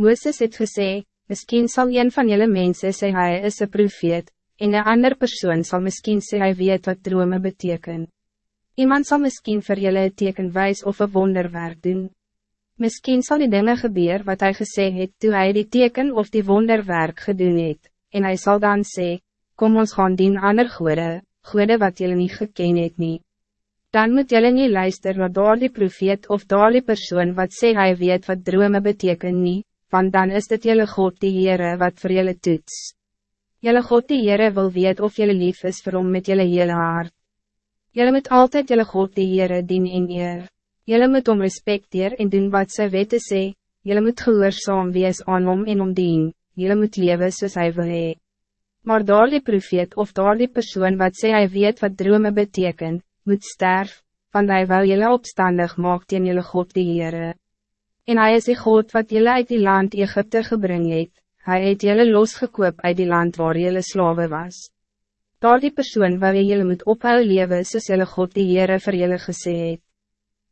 Mooses het gesê, Misschien zal een van jullie mensen sê hij is een profeet, en een ander persoon zal misschien sê hij weet wat dromen betekenen. Iemand zal misschien voor jullie een teken wijs of een wonderwerk doen. Misschien zal die dingen gebeuren wat hij gezegd heeft toen hij die teken of die wonderwerk gedoen heeft, en hij zal dan zeggen, kom ons gaan dien ander goede, goede wat jullie niet geken het nie. Dan moet jullie niet luisteren naar door die profeet of door die persoon wat sê hij weet wat dromen betekenen niet, want dan is dit jullie God die Heere wat voor jullie toets. Jullie God die Heere wil weet of jullie lief is vir hom met jullie hele hart. Jullie moet altijd jullie God die Heere dien en eer. Jullie moet om respecteer en doen wat sy wette sê, jullie moet gehoorzaam wees aan hom en om dien, jullie moet leven soos hy wil hee. Maar daar die profeet of daar die persoon wat sê hy weet wat drome beteken, moet sterf, want hy wil jullie opstandig maak teen jullie God die Heere. En hij is die God wat jullie uit die land Egypte gebring het, hy het jullie losgekoop uit die land waar jullie slaven was. Daar die persoon waar jullie moet ophou leven soos jullie God die Heere vir jullie gesê het.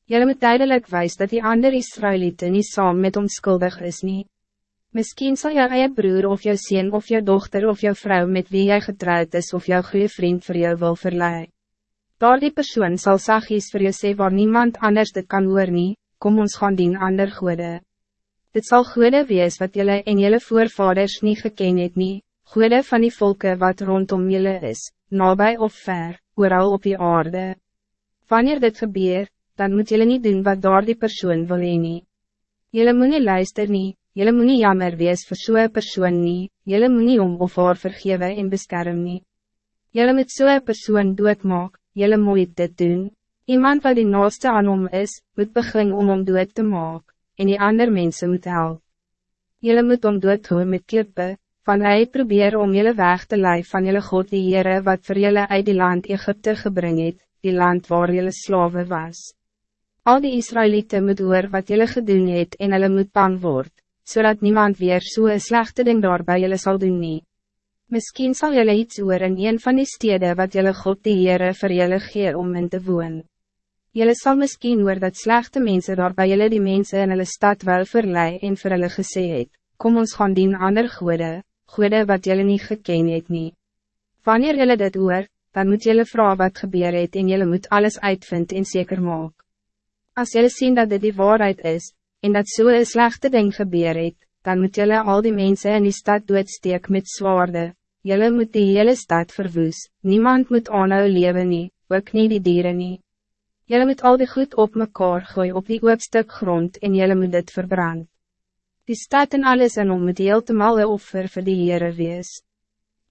Jullie moet duidelijk wijs dat die andere Israëlieten niet saam met onskuldig is nie. Misschien zal jou eie broer of jou sien of jou dochter of jou vrouw met wie jij getrouwd is of jou goede vriend voor jou wil verlei. Daar die persoon zal zachtjes voor jou sê waar niemand anders dit kan hoor nie, kom ons gaan dien ander goede. Dit zal goede wees wat jullie en jullie voorvaders niet geken het nie, goede van die volken wat rondom jullie is, nabij of ver, ooral op die aarde. Wanneer dit gebeur, dan moet jullie niet doen wat door die persoon wil heen nie. Jullie moet nie luister nie, jullie moet nie jammer wees vir so'n persoon nie, jullie moet nie om of haar vergewe en beskerm nie. Jullie moet so'n persoon doodmaak, jullie moet dit doen. Iemand wat die naaste aan hom is, moet begin om hom dood te maak, en die ander mensen moet help. Jullie moet om dood doen met klippe, van hy probeer om jullie weg te leiden van jullie God die Heere wat voor jullie uit die land Egypte gebring het, die land waar jullie slaven was. Al die Israëlieten moet hoor wat jullie gedoen het en hulle moet bang word, zodat niemand weer zo'n slechte ding daar bij jullie zal doen nie. Misschien zal jullie iets hoor in een van die steden wat jullie God die Heere vir jullie gee om in te woon. Jelle zal misschien hoor dat slechte mensen daar bij jullie die mensen in hulle stad wel verlei en vir hulle gesê het, kom ons gaan dien ander goede, goede wat jullie niet geken het nie. Wanneer jullie dit hoor, dan moet jullie vragen wat gebeur het en jullie moet alles uitvind en zeker maak. Als jullie zien dat dit die waarheid is, en dat so een slechte ding gebeur het, dan moet jullie al die mensen in die stad doodsteek met zwaarden. Jullie moet die hele stad verwoes, niemand moet aanhou leven nie, ook nie die dieren nie. Jelle moet al die goed op mekaar gooi op die oopstuk grond en jelle moet dit verbrand. Die stad en alles en om moet heel te malle offer vir die Heere wees.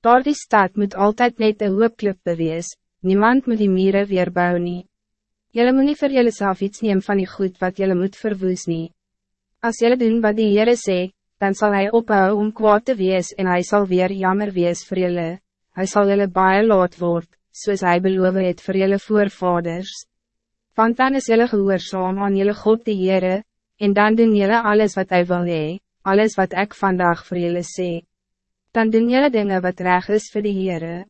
Daar die stad moet altijd net een hoopklippe wees, niemand moet die mieren weer bou nie. Jelle moet nie vir jelle self iets neem van die goed wat jelle moet verwoes nie. As jelle doen wat die Heere sê, dan zal hij ophou om kwaad te wees en hij zal weer jammer wees vir jelle. Hij zal jelle baie laat word, soos hy beloof het vir jelle voorvaders want dan is jullie gehoorzaam aan jullie God die Heere, en dan doen jullie alles wat hij wil hee, alles wat ik vandaag voor jullie sê. Dan doen jullie dingen wat reg is voor die Heere.